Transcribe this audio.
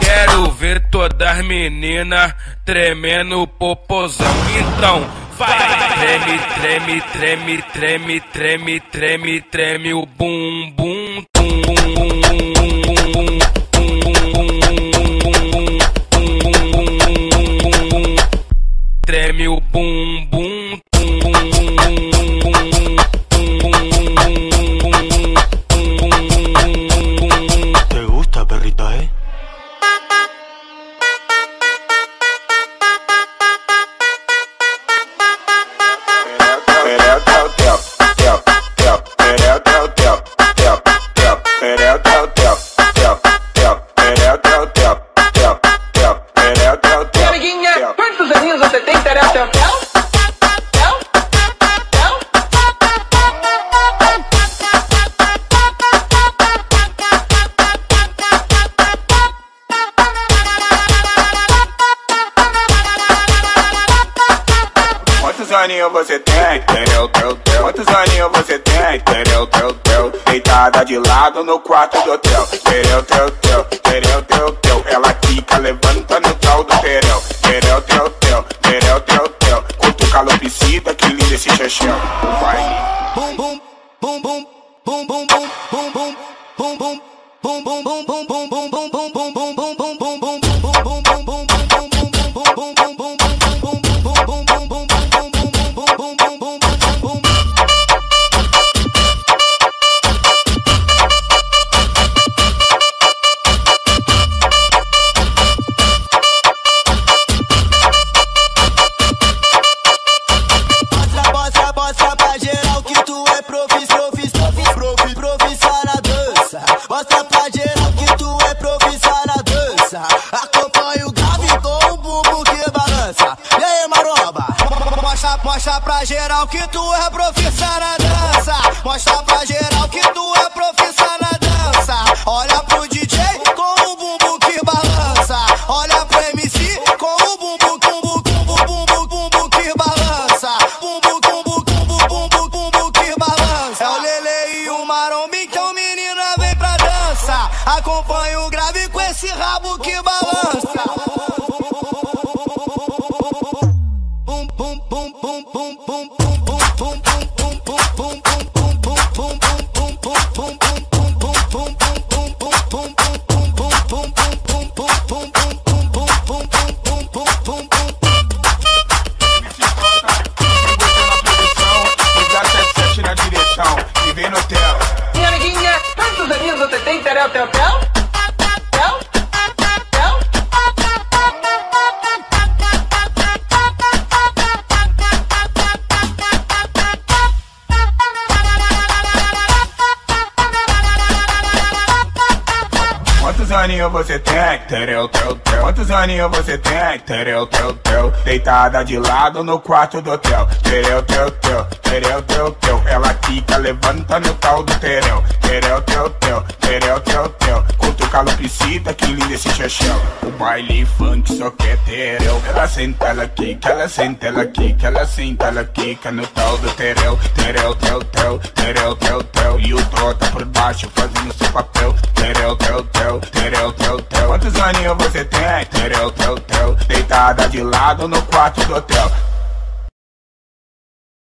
Quero ver todas as meninas tremendo popozão. Então, vai! Treme, treme, treme, treme, treme, treme, treme o bum boom, boom, boom. Aninhos você tem? Teu, teu. Quantos aninhos você tem? Tereu, teu, teu. Deitada de lado no quarto do hotel. Tereu, teu, teu, pra geral que tu é profissa na dança. Mostra pra geral que tu é profissa na dança. Olha pro DJ com o bumbum que balança. Olha pro MC com o bumbum, bumbum, bumbum, bumbum, bumbum que balança. Bumbum, bumbum, bumbum, bumbum, bumbum que balança. É o Lele e o Maromba, então menina vem pra dança. Acompanha o grave com esse rabo que balança. Tel Tel? Quantos aninhos você tem? Tereu, teu, teu. Quantos aninhos você tem? Tereu, teu, teu. Deitada de lado no quarto do hotel. Tereu, teu, teu. Tereu, teu, teu. Ela fica levanta no tal do tereu. Tereu, teu, teu. Tereu, teu, teu. Cutuca piscita, que lindo esse chechel. O baile funk só quer tereu. Ela senta, ela quica, ela senta, ela quica, ela senta, ela quica no tal do tereu. Tereu, teu, teu. Tereu, teu, teu. E o trota por baixo fazendo seu papel. Tereu, teu, teu. Tereu, teu, teu. Quantos aninhos você tem? Tereu, teu, teu. Deitada de lado no quarto do hotel.